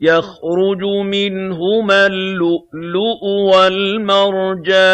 يَخْرُجُ مِنْهُمَا اللُّؤْلُؤُ وَالْمَرْجَانُ